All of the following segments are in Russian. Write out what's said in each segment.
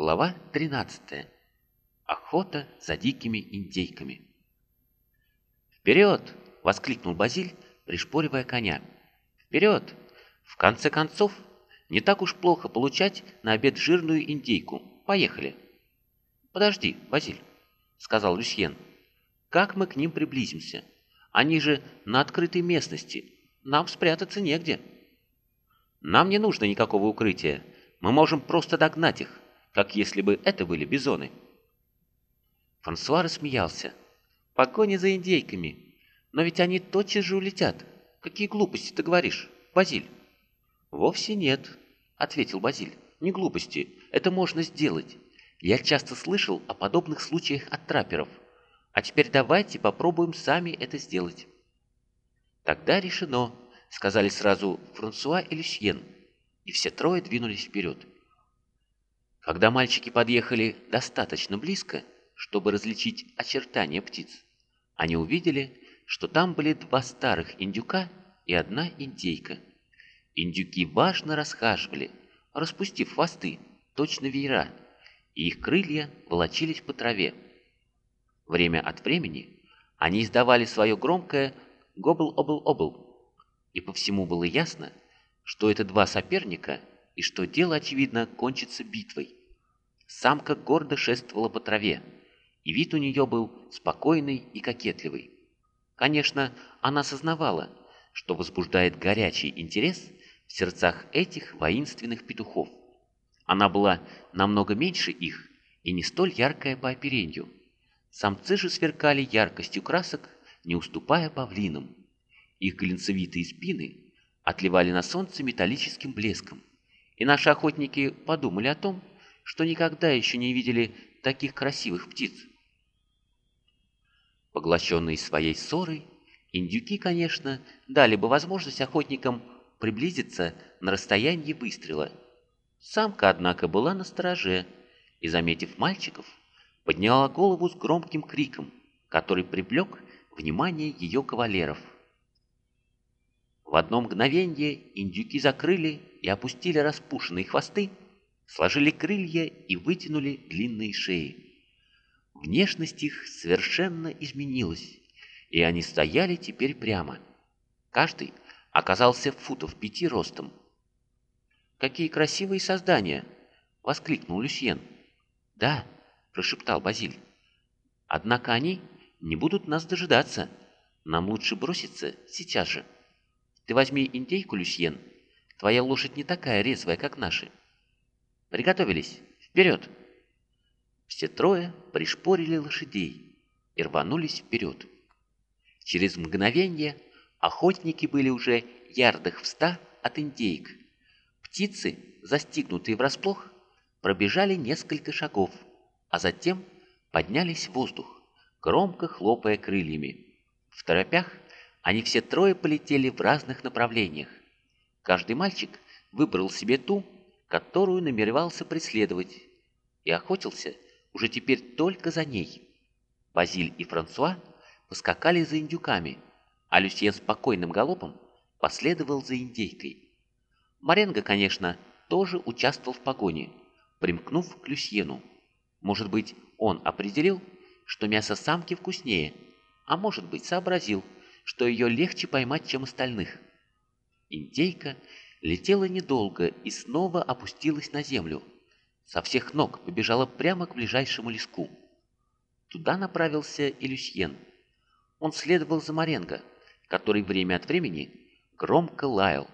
Глава 13. Охота за дикими индейками. «Вперед!» — воскликнул Базиль, пришпоривая коня. «Вперед! В конце концов, не так уж плохо получать на обед жирную индейку. Поехали!» «Подожди, Базиль», — сказал Люсьен. «Как мы к ним приблизимся? Они же на открытой местности. Нам спрятаться негде». «Нам не нужно никакого укрытия. Мы можем просто догнать их, как если бы это были бизоны». Франсуа рассмеялся. «Погоня за индейками. Но ведь они тотчас же улетят. Какие глупости ты говоришь, Базиль?» «Вовсе нет», — ответил Базиль. «Не глупости. Это можно сделать. Я часто слышал о подобных случаях от трапперов. А теперь давайте попробуем сами это сделать». «Тогда решено», — сказали сразу Франсуа и Люсьен, и все трое двинулись вперед. Когда мальчики подъехали достаточно близко, чтобы различить очертания птиц, они увидели, что там были два старых индюка и одна индейка. Индюки важно расхаживали, распустив хвосты, точно веера, и их крылья волочились по траве. Время от времени они издавали свое громкое «гобл-обл-обл», и по всему было ясно, что это два соперника и что дело, очевидно, кончится битвой. Самка гордо шествовала по траве, и вид у нее был спокойный и кокетливый. Конечно, она сознавала, что возбуждает горячий интерес в сердцах этих воинственных петухов. Она была намного меньше их и не столь яркая по оперению. Самцы же сверкали яркостью красок, не уступая павлинам. Их глинцевитые спины отливали на солнце металлическим блеском, и наши охотники подумали о том, что никогда еще не видели таких красивых птиц. Поглощенные своей ссорой, индюки, конечно, дали бы возможность охотникам приблизиться на расстояние выстрела. Самка, однако, была на стороже и, заметив мальчиков, подняла голову с громким криком, который привлек внимание ее кавалеров. В одно мгновение индюки закрыли и опустили распушенные хвосты, сложили крылья и вытянули длинные шеи. Внешность их совершенно изменилась, и они стояли теперь прямо. Каждый оказался футов пяти ростом. «Какие красивые создания!» — воскликнул Люсьен. «Да», — прошептал Базиль. «Однако они не будут нас дожидаться. Нам лучше броситься сейчас же». Ты возьми индейку, Люсьен. Твоя лошадь не такая резвая, как наши. Приготовились. Вперед!» Все трое пришпорили лошадей и рванулись вперед. Через мгновение охотники были уже ярдах в ста от индейк. Птицы, застигнутые врасплох, пробежали несколько шагов, а затем поднялись в воздух, громко хлопая крыльями. В торопях они все трое полетели в разных направлениях. Каждый мальчик выбрал себе ту, которую намеревался преследовать, и охотился уже теперь только за ней. Базиль и Франсуа поскакали за индюками, а Люсьен спокойным галопом последовал за индейкой. Маренго, конечно, тоже участвовал в погоне, примкнув к Люсьену. Может быть, он определил, что мясо самки вкуснее, а может быть, сообразил, что ее легче поймать, чем остальных. Индейка летела недолго и снова опустилась на землю. Со всех ног побежала прямо к ближайшему леску. Туда направился и Люсьен. Он следовал за Маренго, который время от времени громко лаял.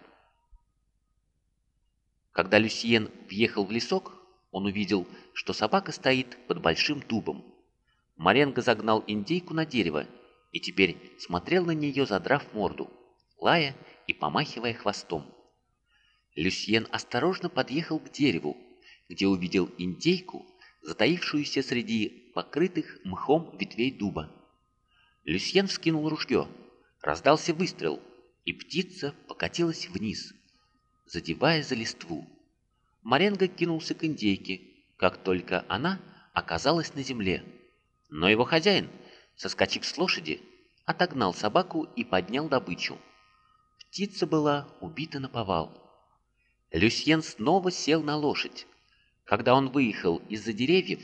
Когда Люсьен въехал в лесок, он увидел, что собака стоит под большим дубом. Маренго загнал индейку на дерево и теперь смотрел на нее, задрав морду, лая и помахивая хвостом. Люсьен осторожно подъехал к дереву, где увидел индейку, затаившуюся среди покрытых мхом ветвей дуба. Люсьен вскинул ружье, раздался выстрел, и птица покатилась вниз, задевая за листву. Маренго кинулся к индейке, как только она оказалась на земле. Но его хозяин — соскочив с лошади, отогнал собаку и поднял добычу. Птица была убита на повал. Люсьен снова сел на лошадь. Когда он выехал из-за деревьев,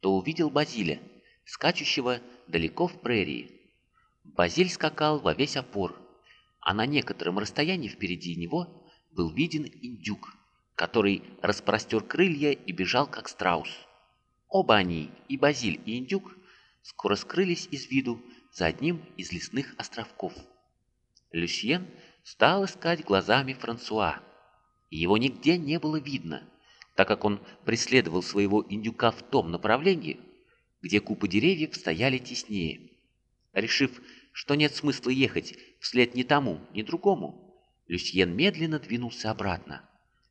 то увидел Базиля, скачущего далеко в прерии. Базиль скакал во весь опор, а на некотором расстоянии впереди него был виден индюк, который распростер крылья и бежал как страус. Оба они, и Базиль, и индюк, скоро скрылись из виду за одним из лесных островков. Люсьен стал искать глазами Франсуа. Его нигде не было видно, так как он преследовал своего индюка в том направлении, где купы деревьев стояли теснее. Решив, что нет смысла ехать вслед ни тому, ни другому, Люсьен медленно двинулся обратно,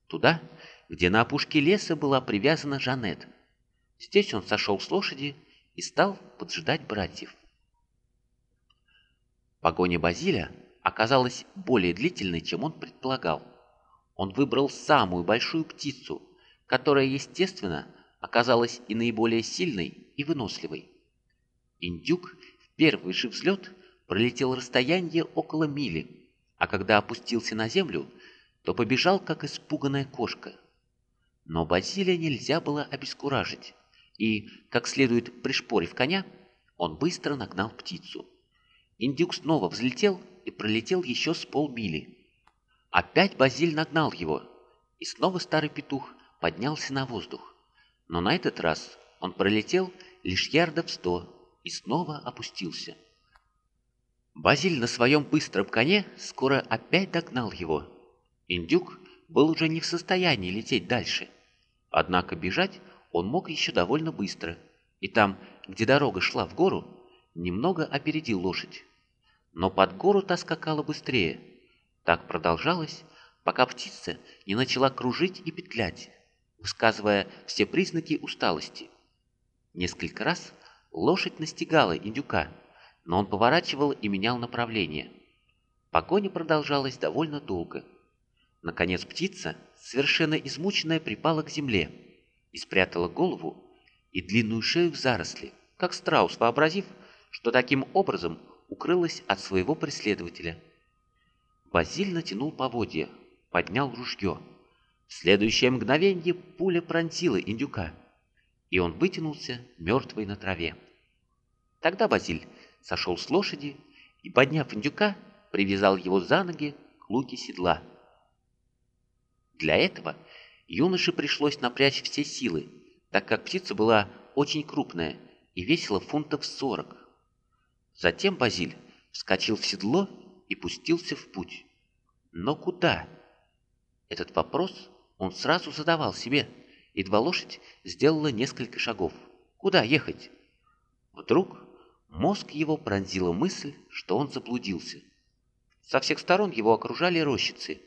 туда, где на опушке леса была привязана Жанет. Здесь он сошел с лошади и стал поджидать братьев. Погоня Базиля оказалась более длительной, чем он предполагал. Он выбрал самую большую птицу, которая, естественно, оказалась и наиболее сильной и выносливой. Индюк в первый же взлет пролетел расстояние около мили, а когда опустился на землю, то побежал, как испуганная кошка. Но Базилия нельзя было обескуражить, и, как следует пришпорив коня, он быстро нагнал птицу. Индюк снова взлетел и пролетел еще с полмили. Опять Базиль нагнал его, и снова старый петух поднялся на воздух. Но на этот раз он пролетел лишь ярдов сто и снова опустился. Базиль на своем быстром коне скоро опять догнал его. Индюк был уже не в состоянии лететь дальше. Однако бежать он мог еще довольно быстро, и там, где дорога шла в гору, немного опередил лошадь но под гору та скакала быстрее. Так продолжалось, пока птица не начала кружить и петлять, высказывая все признаки усталости. Несколько раз лошадь настигала индюка, но он поворачивал и менял направление. Погоня продолжалась довольно долго. Наконец птица, совершенно измученная, припала к земле и спрятала голову и длинную шею в заросли, как страус, вообразив, что таким образом укрылась от своего преследователя. Базиль натянул поводья, поднял ружье. В следующее мгновенье пуля пронзила индюка, и он вытянулся мертвый на траве. Тогда Базиль сошел с лошади и, подняв индюка, привязал его за ноги к луке седла. Для этого юноше пришлось напрячь все силы, так как птица была очень крупная и весила фунтов сорок. Затем Базиль вскочил в седло и пустился в путь. Но куда? Этот вопрос он сразу задавал себе, едва лошадь сделала несколько шагов. Куда ехать? Вдруг мозг его пронзила мысль, что он заблудился. Со всех сторон его окружали рощицы.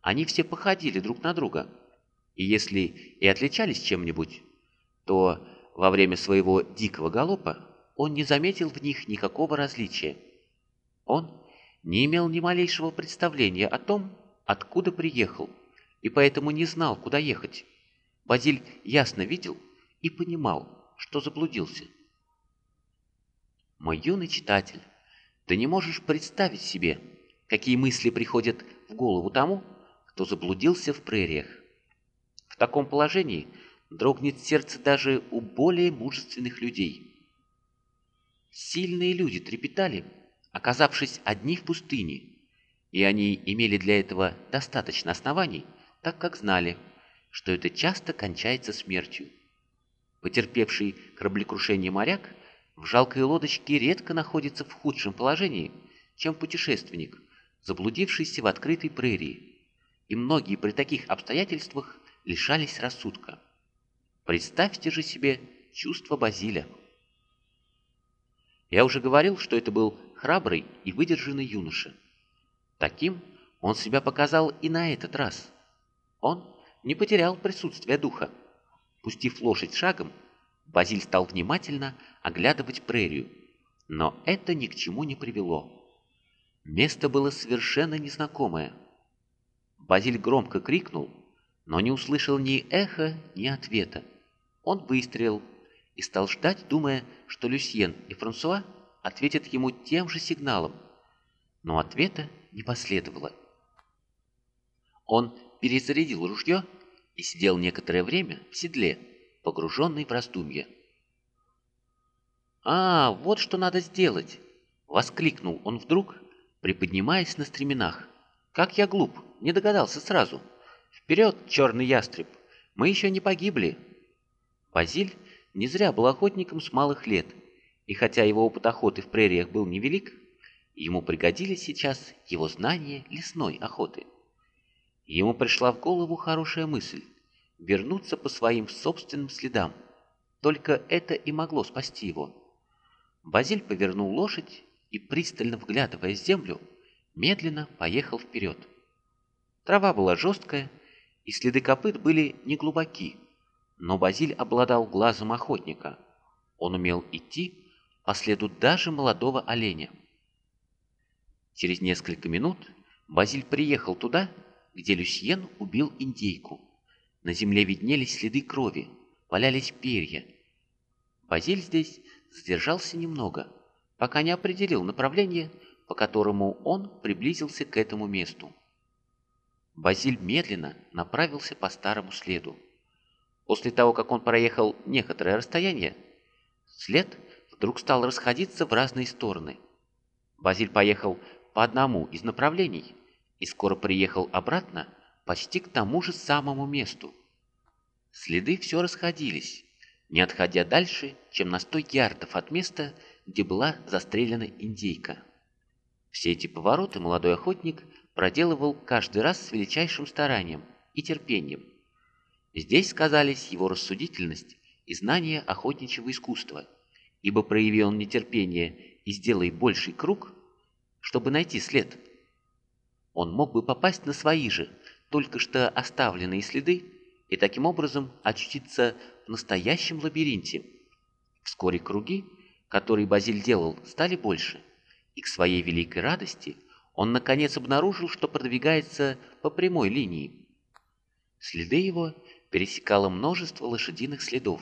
Они все походили друг на друга. И если и отличались чем-нибудь, то во время своего дикого галопа он не заметил в них никакого различия. Он не имел ни малейшего представления о том, откуда приехал, и поэтому не знал, куда ехать. Базиль ясно видел и понимал, что заблудился. Мой юный читатель, ты не можешь представить себе, какие мысли приходят в голову тому, кто заблудился в прериях. В таком положении дрогнет сердце даже у более мужественных людей. Сильные люди трепетали, оказавшись одни в пустыне, и они имели для этого достаточно оснований, так как знали, что это часто кончается смертью. Потерпевший кораблекрушение моряк в жалкой лодочке редко находится в худшем положении, чем путешественник, заблудившийся в открытой прерии, и многие при таких обстоятельствах лишались рассудка. Представьте же себе чувство Базиля – я уже говорил, что это был храбрый и выдержанный юноша. Таким он себя показал и на этот раз. Он не потерял присутствие духа. Пустив лошадь шагом, Базиль стал внимательно оглядывать прерию, но это ни к чему не привело. Место было совершенно незнакомое. Базиль громко крикнул, но не услышал ни эха, ни ответа. Он выстрелил и стал ждать, думая, что Люсьен и Франсуа ответят ему тем же сигналом. Но ответа не последовало. Он перезарядил ружье и сидел некоторое время в седле, погруженный в раздумье. «А, вот что надо сделать!» — воскликнул он вдруг, приподнимаясь на стременах. «Как я глуп, не догадался сразу! Вперед, черный ястреб! Мы еще не погибли!» Базиль не зря был охотником с малых лет, и хотя его опыт охоты в прериях был невелик, ему пригодились сейчас его знания лесной охоты. Ему пришла в голову хорошая мысль — вернуться по своим собственным следам. Только это и могло спасти его. Базиль повернул лошадь и, пристально вглядывая в землю, медленно поехал вперед. Трава была жесткая, и следы копыт были неглубоки, но Базиль обладал глазом охотника. Он умел идти по следу даже молодого оленя. Через несколько минут Базиль приехал туда, где Люсьен убил индейку. На земле виднелись следы крови, валялись перья. Базиль здесь задержался немного, пока не определил направление, по которому он приблизился к этому месту. Базиль медленно направился по старому следу. После того, как он проехал некоторое расстояние, след вдруг стал расходиться в разные стороны. Базиль поехал по одному из направлений – и скоро приехал обратно почти к тому же самому месту. Следы все расходились, не отходя дальше, чем на сто ярдов от места, где была застрелена индейка. Все эти повороты молодой охотник проделывал каждый раз с величайшим старанием и терпением. Здесь сказались его рассудительность и знание охотничьего искусства, ибо проявил он нетерпение и сделай больший круг, чтобы найти след – он мог бы попасть на свои же, только что оставленные следы, и таким образом очутиться в настоящем лабиринте. Вскоре круги, которые Базиль делал, стали больше, и к своей великой радости он наконец обнаружил, что продвигается по прямой линии. Следы его пересекало множество лошадиных следов.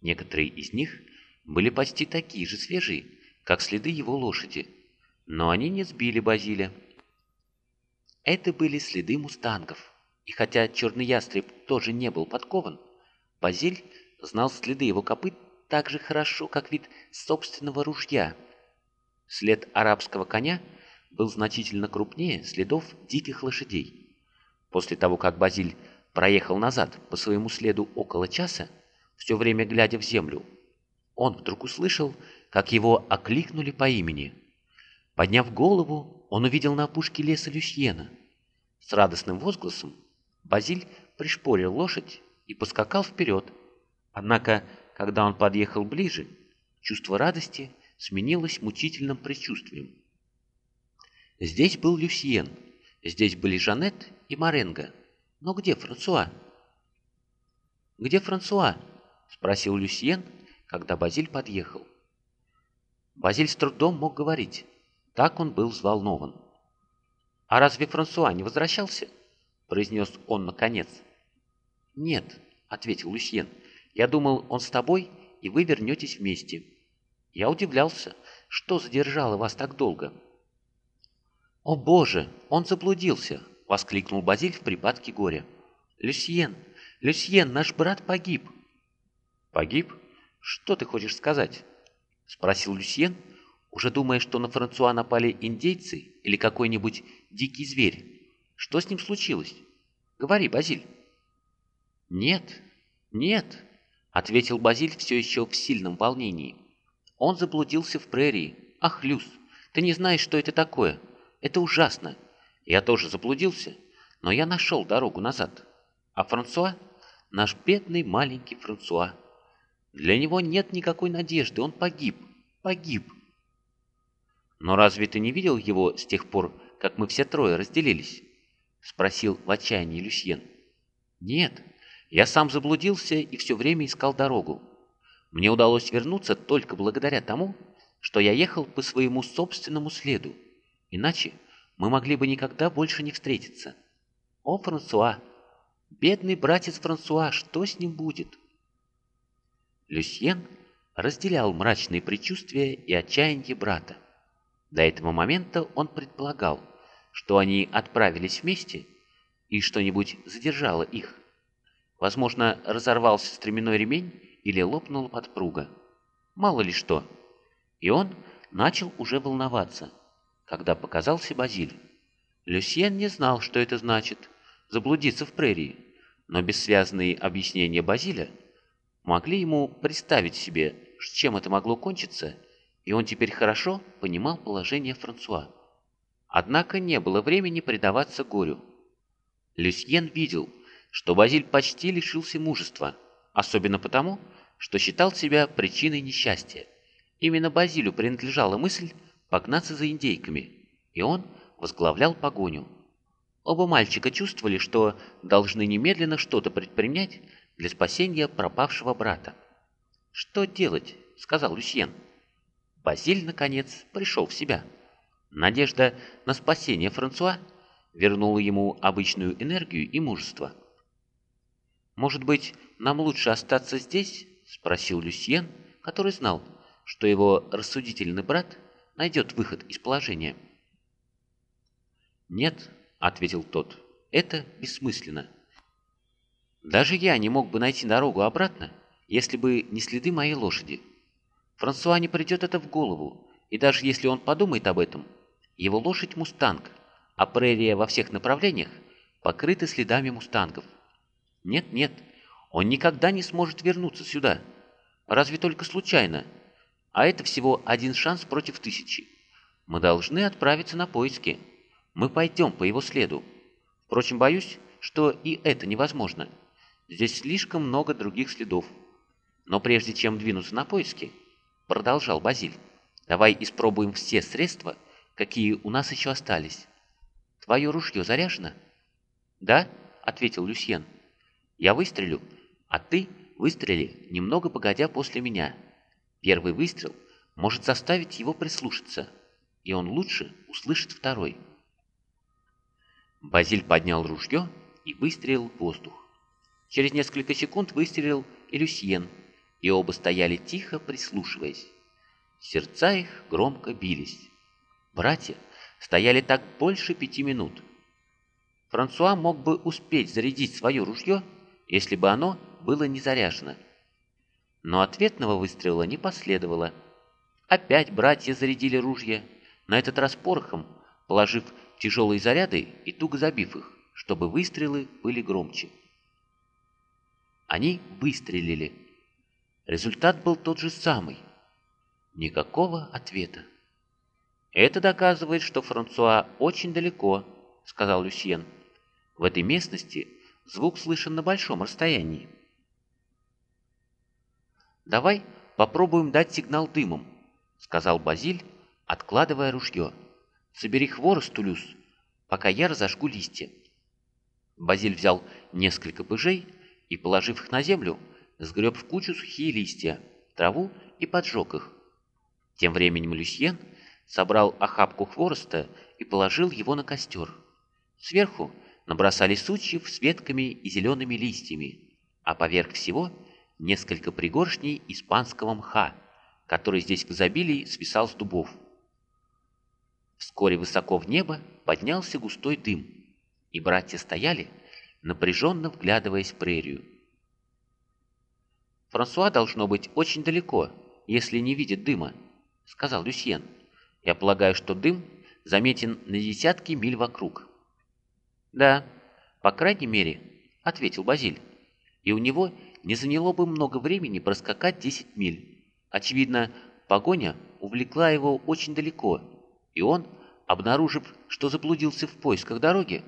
Некоторые из них были почти такие же свежие, как следы его лошади, но они не сбили Базиля. Это были следы мустангов. И хотя черный ястреб тоже не был подкован, Базиль знал следы его копыт так же хорошо, как вид собственного ружья. След арабского коня был значительно крупнее следов диких лошадей. После того, как Базиль проехал назад по своему следу около часа, все время глядя в землю, он вдруг услышал, как его окликнули по имени. Подняв голову, он увидел на опушке леса Люсьена. С радостным возгласом Базиль пришпорил лошадь и поскакал вперед. Однако, когда он подъехал ближе, чувство радости сменилось мучительным предчувствием. Здесь был Люсьен, здесь были Жанет и Маренго. Но где Франсуа? «Где Франсуа?» — спросил Люсьен, когда Базиль подъехал. Базиль с трудом мог говорить. Так он был взволнован. «А разве Франсуа не возвращался?» — произнес он наконец. «Нет», — ответил Люсьен. «Я думал, он с тобой, и вы вернетесь вместе. Я удивлялся, что задержало вас так долго». «О боже, он заблудился!» — воскликнул Базиль в припадке горя. «Люсьен, Люсьен, наш брат погиб!» «Погиб? Что ты хочешь сказать?» — спросил Люсьен, уже думая, что на Франсуа напали индейцы или какой-нибудь дикий зверь. Что с ним случилось? Говори, Базиль. Нет, нет, ответил Базиль все еще в сильном волнении. Он заблудился в прерии. Ах, Люс, ты не знаешь, что это такое. Это ужасно. Я тоже заблудился, но я нашел дорогу назад. А Франсуа, наш бедный маленький Франсуа, для него нет никакой надежды, он погиб, погиб. «Но разве ты не видел его с тех пор, как мы все трое разделились?» — спросил в отчаянии Люсьен. «Нет, я сам заблудился и все время искал дорогу. Мне удалось вернуться только благодаря тому, что я ехал по своему собственному следу. Иначе мы могли бы никогда больше не встретиться. О, Франсуа! Бедный братец Франсуа, что с ним будет?» Люсьен разделял мрачные предчувствия и отчаяние брата. До этого момента он предполагал, что они отправились вместе и что-нибудь задержало их. Возможно, разорвался стременной ремень или лопнула подпруга. Мало ли что. И он начал уже волноваться, когда показался Базиль. Люсьен не знал, что это значит – заблудиться в прерии, но бессвязные объяснения Базиля могли ему представить себе, чем это могло кончиться, и он теперь хорошо понимал положение Франсуа. Однако не было времени предаваться горю. Люсьен видел, что Базиль почти лишился мужества, особенно потому, что считал себя причиной несчастья. Именно Базилю принадлежала мысль погнаться за индейками, и он возглавлял погоню. Оба мальчика чувствовали, что должны немедленно что-то предпринять для спасения пропавшего брата. «Что делать?» — сказал Люсьен. Базиль, наконец, пришел в себя. Надежда на спасение Франсуа вернула ему обычную энергию и мужество. «Может быть, нам лучше остаться здесь?» — спросил Люсьен, который знал, что его рассудительный брат найдет выход из положения. «Нет», — ответил тот, — «это бессмысленно. Даже я не мог бы найти дорогу обратно, если бы не следы моей лошади. Франсуа не придет это в голову, и даже если он подумает об этом, его лошадь — мустанг, а прерия во всех направлениях покрыта следами мустангов. Нет-нет, он никогда не сможет вернуться сюда, разве только случайно, а это всего один шанс против тысячи. Мы должны отправиться на поиски. Мы пойдем по его следу. Впрочем, боюсь, что и это невозможно. Здесь слишком много других следов. Но прежде чем двинуться на поиски, продолжал Базиль, давай испробуем все средства, какие у нас еще остались. Твое ружье заряжено?» «Да», — ответил Люсьен. «Я выстрелю, а ты выстрели немного погодя после меня. Первый выстрел может заставить его прислушаться, и он лучше услышит второй». Базиль поднял ружье и выстрелил в воздух. Через несколько секунд выстрелил и Люсьен, и оба стояли тихо, прислушиваясь. Сердца их громко бились. Братья стояли так больше пяти минут. Франсуа мог бы успеть зарядить свое ружье, если бы оно было не заряжено. Но ответного выстрела не последовало. Опять братья зарядили ружья, на этот раз порохом, положив тяжелые заряды и туго забив их, чтобы выстрелы были громче. Они выстрелили. Результат был тот же самый. Никакого ответа. «Это доказывает, что Франсуа очень далеко», — сказал Люсьен. «В этой местности звук слышен на большом расстоянии». «Давай попробуем дать сигнал дымом», — сказал Базиль, откладывая ружье. «Собери хворост, Тулюс, пока я разожгу листья». Базиль взял несколько пыжей и, положив их на землю, сгреб в кучу сухие листья, траву и поджег их. Тем временем Люсьен — собрал охапку хвороста и положил его на костер. Сверху набросали сучьев с ветками и зелеными листьями, а поверх всего несколько пригоршней испанского мха, который здесь в изобилии свисал с дубов. Вскоре высоко в небо поднялся густой дым, и братья стояли, напряженно вглядываясь в прерию. «Франсуа должно быть очень далеко, если не видит дыма», — сказал Люсьен. Я полагаю, что дым заметен на десятки миль вокруг. Да, по крайней мере, ответил Базиль. И у него не заняло бы много времени проскакать 10 миль. Очевидно, погоня увлекла его очень далеко, и он, обнаружив, что заблудился в поисках дороги,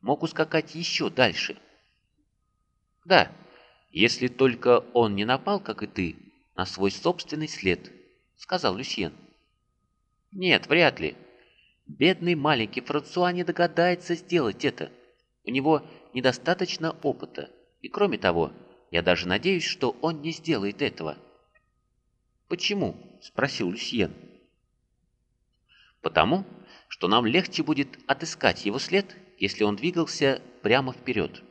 мог ускакать еще дальше. Да, если только он не напал, как и ты, на свой собственный след, сказал Люсьен. Нет, вряд ли. Бедный маленький Франсуа не догадается сделать это. У него недостаточно опыта. И кроме того, я даже надеюсь, что он не сделает этого. «Почему?» – спросил Люсьен. «Потому, что нам легче будет отыскать его след, если он двигался прямо вперед».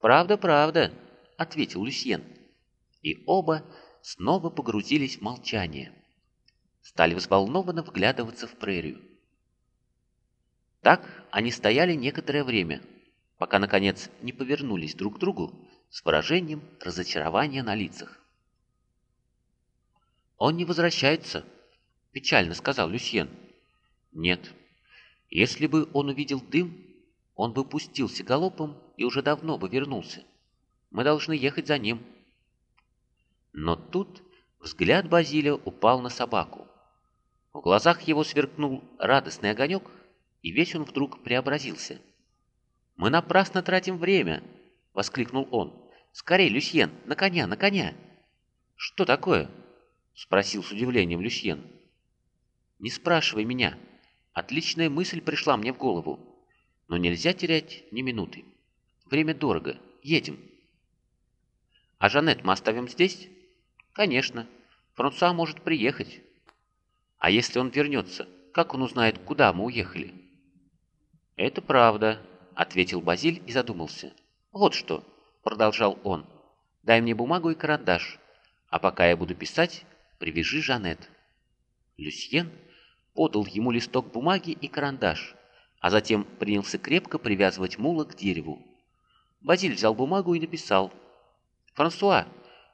«Правда, правда», – ответил Люсьен. И оба снова погрузились в молчание стали взволнованно вглядываться в прерию. Так они стояли некоторое время, пока, наконец, не повернулись друг к другу с выражением разочарования на лицах. «Он не возвращается», — печально сказал Люсьен. «Нет. Если бы он увидел дым, он бы пустился галопом и уже давно бы вернулся. Мы должны ехать за ним». Но тут взгляд Базилия упал на собаку. В глазах его сверкнул радостный огонек, и весь он вдруг преобразился. «Мы напрасно тратим время!» — воскликнул он. «Скорей, Люсьен, на коня, на коня!» «Что такое?» — спросил с удивлением Люсьен. «Не спрашивай меня. Отличная мысль пришла мне в голову. Но нельзя терять ни минуты. Время дорого. Едем». «А Жанет мы оставим здесь?» «Конечно. Франсуа может приехать». А если он вернется, как он узнает, куда мы уехали? Это правда, ответил Базиль и задумался. Вот что, продолжал он, дай мне бумагу и карандаш, а пока я буду писать, привяжи Жанет. Люсьен подал ему листок бумаги и карандаш, а затем принялся крепко привязывать мула к дереву. Базиль взял бумагу и написал. «Франсуа,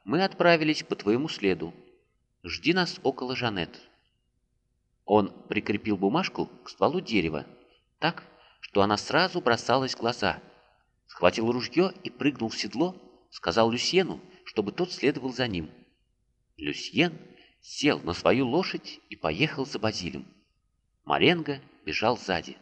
мы отправились по твоему следу. Жди нас около Жанет». Он прикрепил бумажку к стволу дерева, так, что она сразу бросалась в глаза. Схватил ружье и прыгнул в седло, сказал Люсьену, чтобы тот следовал за ним. Люсьен сел на свою лошадь и поехал за Базилем. Маренго бежал сзади.